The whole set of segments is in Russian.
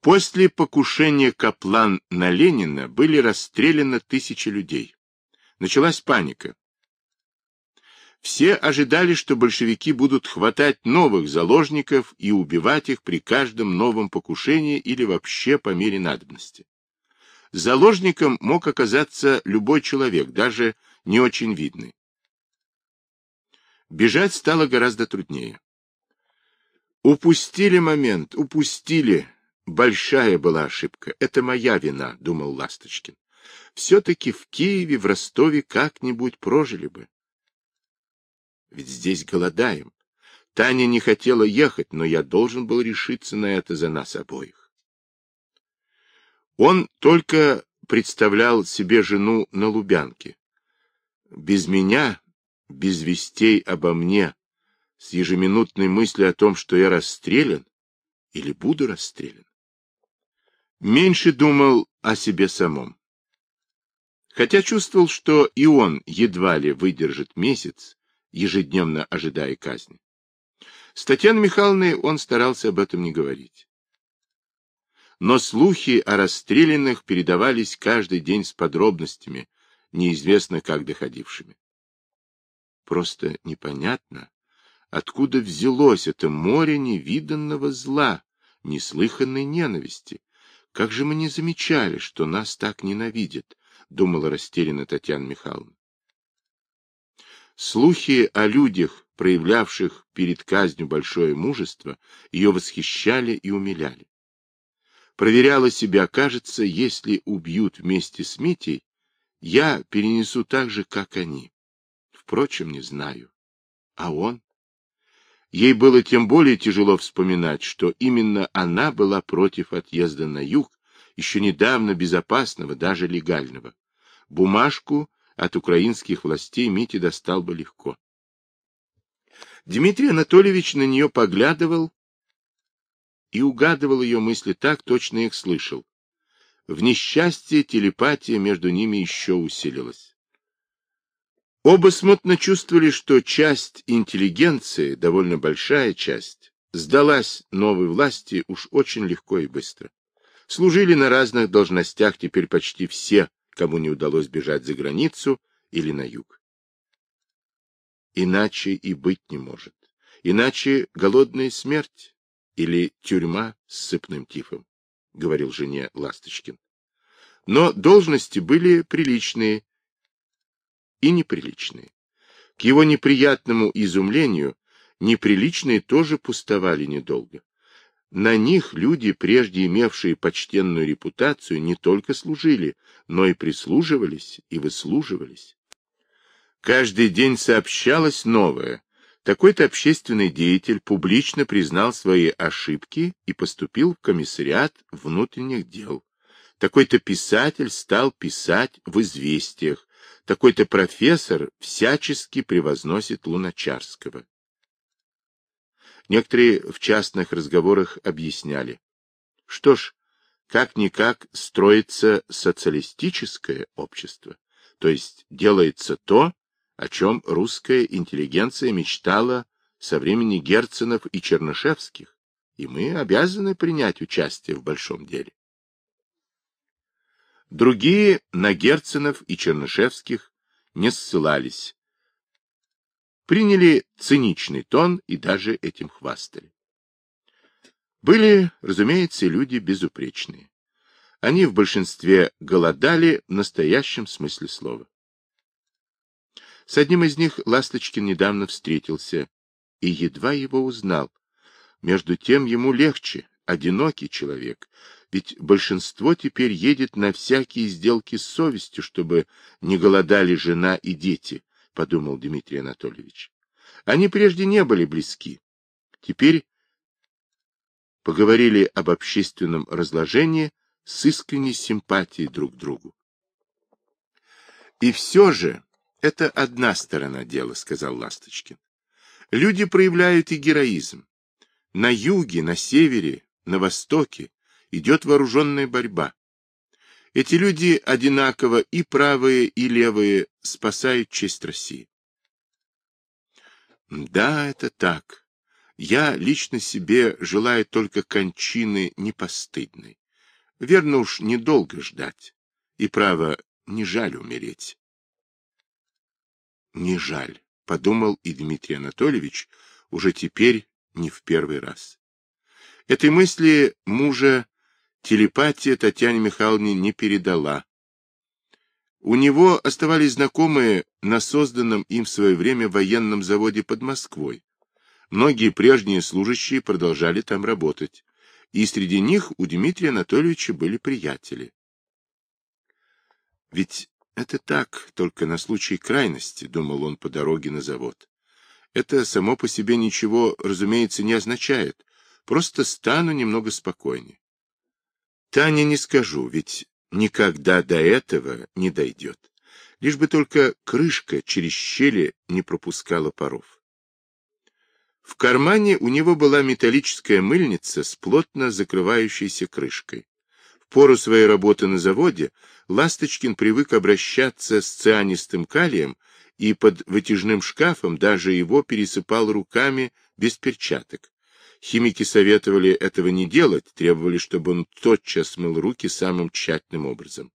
После покушения Каплан на Ленина были расстреляны тысячи людей. Началась паника. Все ожидали, что большевики будут хватать новых заложников и убивать их при каждом новом покушении или вообще по мере надобности. Заложником мог оказаться любой человек, даже не очень видный. Бежать стало гораздо труднее. Упустили момент, упустили, Большая была ошибка. Это моя вина, думал Ласточкин. Все-таки в Киеве, в Ростове как-нибудь прожили бы. Ведь здесь голодаем. Таня не хотела ехать, но я должен был решиться на это за нас обоих. Он только представлял себе жену на Лубянке. Без меня, без вестей обо мне, с ежеминутной мыслью о том, что я расстрелян или буду расстрелян меньше думал о себе самом. Хотя чувствовал, что и он едва ли выдержит месяц, ежедневно ожидая казни. С Татьяной Михайловной он старался об этом не говорить. Но слухи о расстрелянных передавались каждый день с подробностями, неизвестно как доходившими. Просто непонятно, откуда взялось это море невиданного зла, неслыханной ненависти, как же мы не замечали, что нас так ненавидят, думала растерянно Татьяна Михайловна. Слухи о людях, проявлявших перед казнью большое мужество, ее восхищали и умиляли. Проверяла себя, кажется, если убьют вместе с Митей, я перенесу так же, как они. Впрочем, не знаю. А он? Ей было тем более тяжело вспоминать, что именно она была против отъезда на юг, еще недавно безопасного, даже легального. Бумажку от украинских властей Мите достал бы легко. Дмитрий Анатольевич на нее поглядывал и угадывал ее мысли так, точно их слышал. В несчастье телепатия между ними еще усилилась. Оба смутно чувствовали, что часть интеллигенции, довольно большая часть, сдалась новой власти уж очень легко и быстро. Служили на разных должностях теперь почти все, кому не удалось бежать за границу или на юг. Иначе и быть не может. Иначе голодная смерть или тюрьма с сыпным тифом, — говорил жене Ласточкин. Но должности были приличные, и неприличные. К его неприятному изумлению, неприличные тоже пустовали недолго. На них люди, прежде имевшие почтенную репутацию, не только служили, но и прислуживались и выслуживались. Каждый день сообщалось новое. Такой-то общественный деятель публично признал свои ошибки и поступил в комиссариат внутренних дел. Такой-то писатель стал писать в известиях, такой-то профессор всячески превозносит Луначарского. Некоторые в частных разговорах объясняли, что ж, как-никак строится социалистическое общество, то есть делается то, о чем русская интеллигенция мечтала со времени Герценов и Чернышевских, и мы обязаны принять участие в большом деле. Другие на Герценов и Чернышевских не ссылались. Приняли циничный тон и даже этим хвастали. Были, разумеется, люди безупречные. Они в большинстве голодали в настоящем смысле слова. С одним из них Ласточкин недавно встретился и едва его узнал. Между тем ему легче, одинокий человек, ведь большинство теперь едет на всякие сделки с совестью, чтобы не голодали жена и дети, — подумал Дмитрий Анатольевич. Они прежде не были близки. Теперь поговорили об общественном разложении с искренней симпатией друг к другу. И все же это одна сторона дела, — сказал Ласточкин. Люди проявляют и героизм. На юге, на севере, на востоке идет вооруженная борьба. Эти люди одинаково и правые, и левые спасают честь России. Да, это так. Я лично себе желаю только кончины непостыдной. Верно уж, недолго ждать. И, право, не жаль умереть. Не жаль, подумал и Дмитрий Анатольевич, уже теперь не в первый раз. Этой мысли мужа телепатия Татьяне Михайловне не передала. У него оставались знакомые на созданном им в свое время военном заводе под Москвой, Многие прежние служащие продолжали там работать, и среди них у Дмитрия Анатольевича были приятели. Ведь это так, только на случай крайности, думал он по дороге на завод. Это само по себе ничего, разумеется, не означает, просто стану немного спокойнее. Таня не скажу, ведь никогда до этого не дойдет. Лишь бы только крышка через щели не пропускала паров. В кармане у него была металлическая мыльница с плотно закрывающейся крышкой. В пору своей работы на заводе Ласточкин привык обращаться с цианистым калием и под вытяжным шкафом даже его пересыпал руками без перчаток. Химики советовали этого не делать, требовали, чтобы он тотчас мыл руки самым тщательным образом.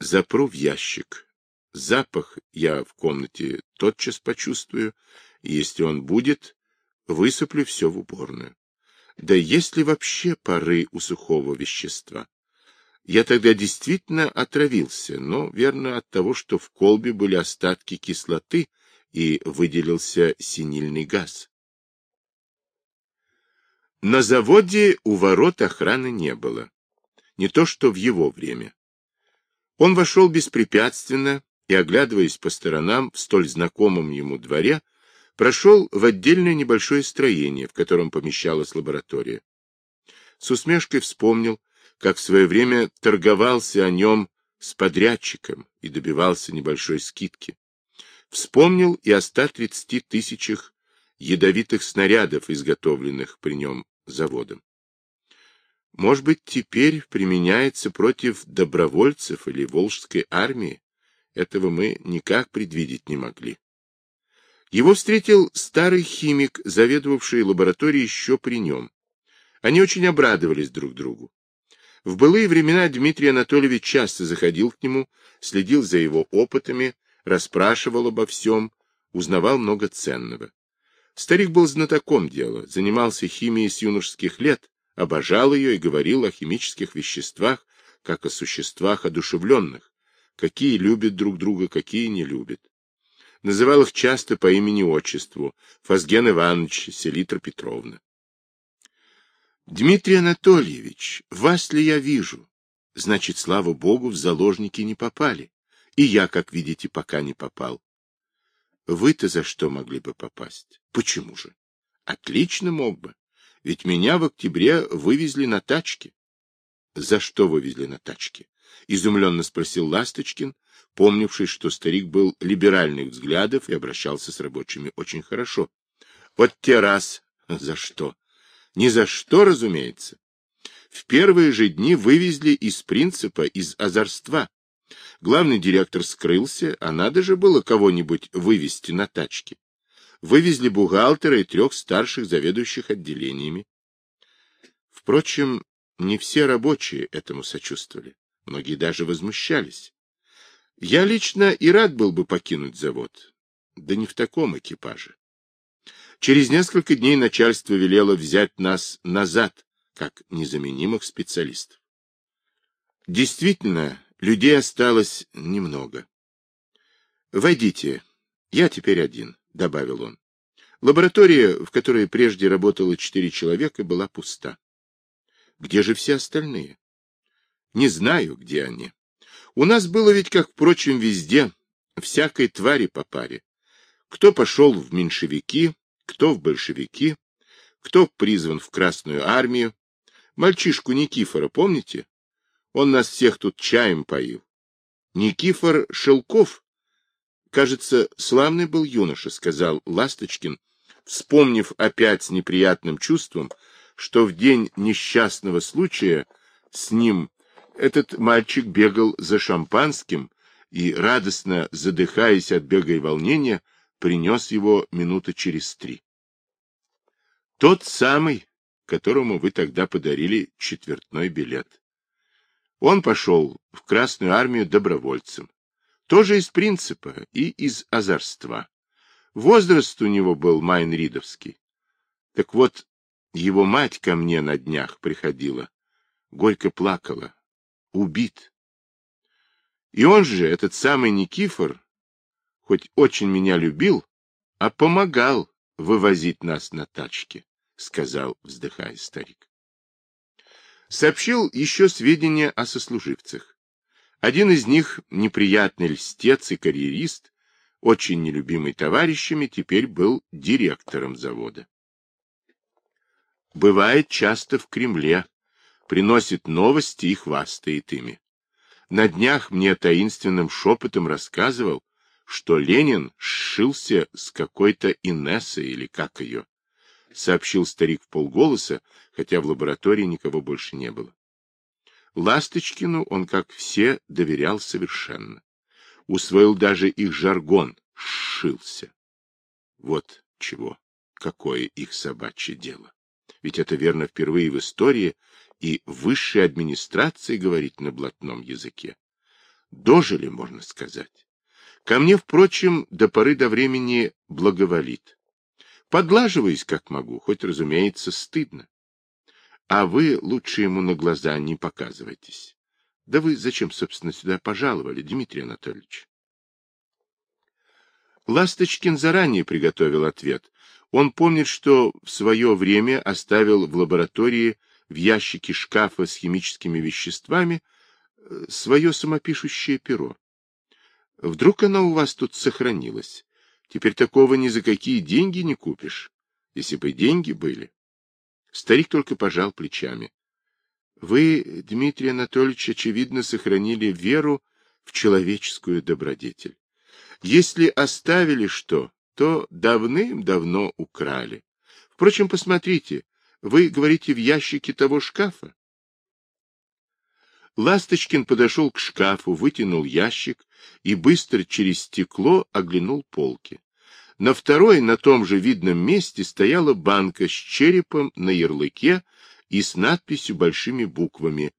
Запру в ящик. Запах я в комнате тотчас почувствую, если он будет, высыплю все в уборную. Да есть ли вообще пары у сухого вещества? Я тогда действительно отравился, но, верно, от того, что в колбе были остатки кислоты и выделился синильный газ. На заводе у ворот охраны не было. Не то, что в его время. Он вошел беспрепятственно и, оглядываясь по сторонам в столь знакомом ему дворе, прошел в отдельное небольшое строение, в котором помещалась лаборатория. С усмешкой вспомнил, как в свое время торговался о нем с подрядчиком и добивался небольшой скидки. Вспомнил и о 130 тысячах ядовитых снарядов, изготовленных при нем заводом. Может быть, теперь применяется против добровольцев или волжской армии? Этого мы никак предвидеть не могли. Его встретил старый химик, заведовавший лабораторией еще при нем. Они очень обрадовались друг другу. В былые времена Дмитрий Анатольевич часто заходил к нему, следил за его опытами, расспрашивал обо всем, узнавал много ценного. Старик был знатоком дела, занимался химией с юношеских лет, обожал ее и говорил о химических веществах, как о существах одушевленных, какие любят друг друга, какие не любят называл их часто по имени-отчеству Фазген Иванович, Селитра Петровна. Дмитрий Анатольевич, вас ли я вижу? Значит, слава богу, в заложники не попали. И я, как видите, пока не попал. Вы-то за что могли бы попасть? Почему же? Отлично мог бы. Ведь меня в октябре вывезли на тачке. За что вывезли на тачке? Изумленно спросил Ласточкин, помнивший, что старик был либеральных взглядов и обращался с рабочими очень хорошо. Вот те раз. За что? Ни за что, разумеется. В первые же дни вывезли из принципа, из озорства. Главный директор скрылся, а надо же было кого-нибудь вывести на тачке. Вывезли бухгалтера и трех старших заведующих отделениями. Впрочем, не все рабочие этому сочувствовали. Многие даже возмущались. Я лично и рад был бы покинуть завод. Да не в таком экипаже. Через несколько дней начальство велело взять нас назад, как незаменимых специалистов. Действительно, людей осталось немного. «Войдите, я теперь один», — добавил он. Лаборатория, в которой прежде работало четыре человека, была пуста. Где же все остальные? Не знаю, где они. У нас было ведь, как, впрочем, везде, всякой твари по паре. Кто пошел в меньшевики, кто в большевики, кто призван в Красную армию. Мальчишку Никифора, помните? Он нас всех тут чаем поил. Никифор Шелков, кажется, славный был юноша, сказал Ласточкин, вспомнив опять с неприятным чувством, что в день несчастного случая с ним этот мальчик бегал за шампанским и, радостно задыхаясь от бега и волнения, принес его минуты через три. Тот самый, которому вы тогда подарили четвертной билет. Он пошел в Красную армию добровольцем. Тоже из принципа и из озорства. Возраст у него был майнридовский. Так вот, его мать ко мне на днях приходила, горько плакала. Убит. И он же, этот самый Никифор, хоть очень меня любил, а помогал вывозить нас на тачке, — сказал, вздыхая старик. Сообщил еще сведения о сослуживцах. Один из них, неприятный льстец и карьерист, очень нелюбимый товарищами, теперь был директором завода. Бывает часто в Кремле, приносит новости и хвастает ими. На днях мне таинственным шепотом рассказывал, что Ленин сшился с какой-то Инессой или как ее. Сообщил старик в полголоса, хотя в лаборатории никого больше не было. Ласточкину он, как все, доверял совершенно. Усвоил даже их жаргон «сшился». Вот чего, какое их собачье дело. Ведь это верно впервые в истории и высшей администрации говорить на блатном языке. Дожили, можно сказать. Ко мне, впрочем, до поры до времени благоволит. Подлаживаюсь, как могу, хоть, разумеется, стыдно. А вы лучше ему на глаза не показывайтесь. Да вы зачем, собственно, сюда пожаловали, Дмитрий Анатольевич? Ласточкин заранее приготовил ответ. Он помнит, что в свое время оставил в лаборатории в ящике шкафа с химическими веществами э, свое самопишущее перо. Вдруг оно у вас тут сохранилось? Теперь такого ни за какие деньги не купишь, если бы деньги были. Старик только пожал плечами. Вы, Дмитрий Анатольевич, очевидно, сохранили веру в человеческую добродетель. Если оставили что, то давным-давно украли. Впрочем, посмотрите, вы говорите в ящике того шкафа? Ласточкин подошел к шкафу, вытянул ящик и быстро через стекло оглянул полки. На второй, на том же видном месте, стояла банка с черепом на ярлыке и с надписью большими буквами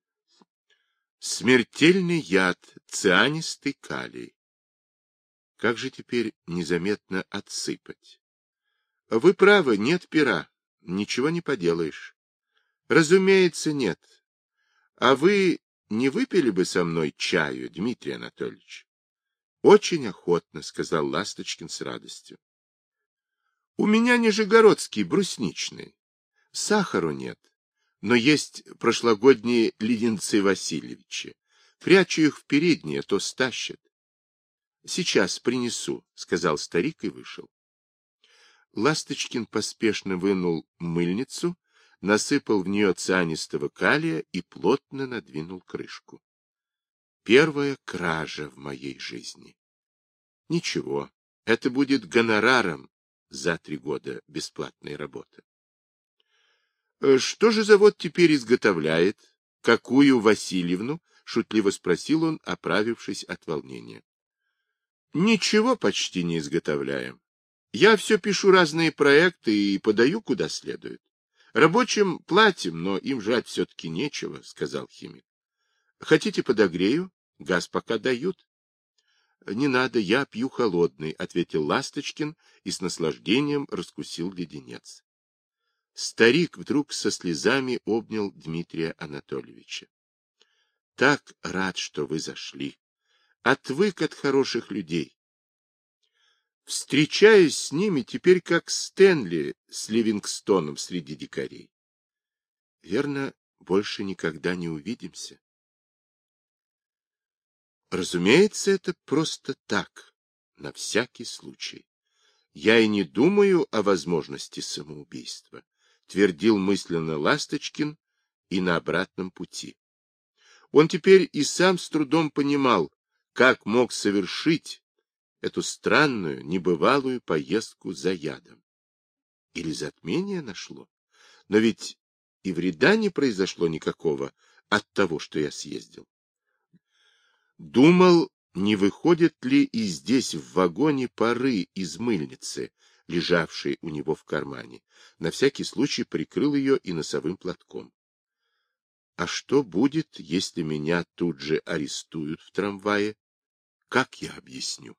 «Смертельный яд, цианистый калий». Как же теперь незаметно отсыпать? Вы правы, нет пера. Ничего не поделаешь. Разумеется, нет. А вы не выпили бы со мной чаю, Дмитрий Анатольевич? Очень охотно, сказал Ласточкин с радостью. У меня нижегородский, брусничный. Сахару нет, но есть прошлогодние леденцы Васильевича. Прячу их в переднее, то стащат. Сейчас принесу, сказал старик и вышел. Ласточкин поспешно вынул мыльницу, насыпал в нее цианистого калия и плотно надвинул крышку. Первая кража в моей жизни. Ничего, это будет гонораром за три года бесплатной работы. «Э, — Что же завод теперь изготовляет? Какую Васильевну? — шутливо спросил он, оправившись от волнения. — Ничего почти не изготовляем. Я все пишу разные проекты и подаю куда следует. Рабочим платим, но им жать все-таки нечего, — сказал химик. Хотите подогрею? Газ пока дают. Не надо, я пью холодный, — ответил Ласточкин и с наслаждением раскусил леденец. Старик вдруг со слезами обнял Дмитрия Анатольевича. Так рад, что вы зашли. Отвык от хороших людей. Встречаюсь с ними теперь как Стэнли с Ливингстоном среди дикарей. Верно, больше никогда не увидимся. Разумеется, это просто так, на всякий случай. Я и не думаю о возможности самоубийства, твердил мысленно Ласточкин и на обратном пути. Он теперь и сам с трудом понимал, как мог совершить эту странную, небывалую поездку за ядом. Или затмение нашло? Но ведь и вреда не произошло никакого от того, что я съездил. Думал, не выходят ли и здесь в вагоне пары из мыльницы, лежавшей у него в кармане, на всякий случай прикрыл ее и носовым платком. А что будет, если меня тут же арестуют в трамвае? Как я объясню?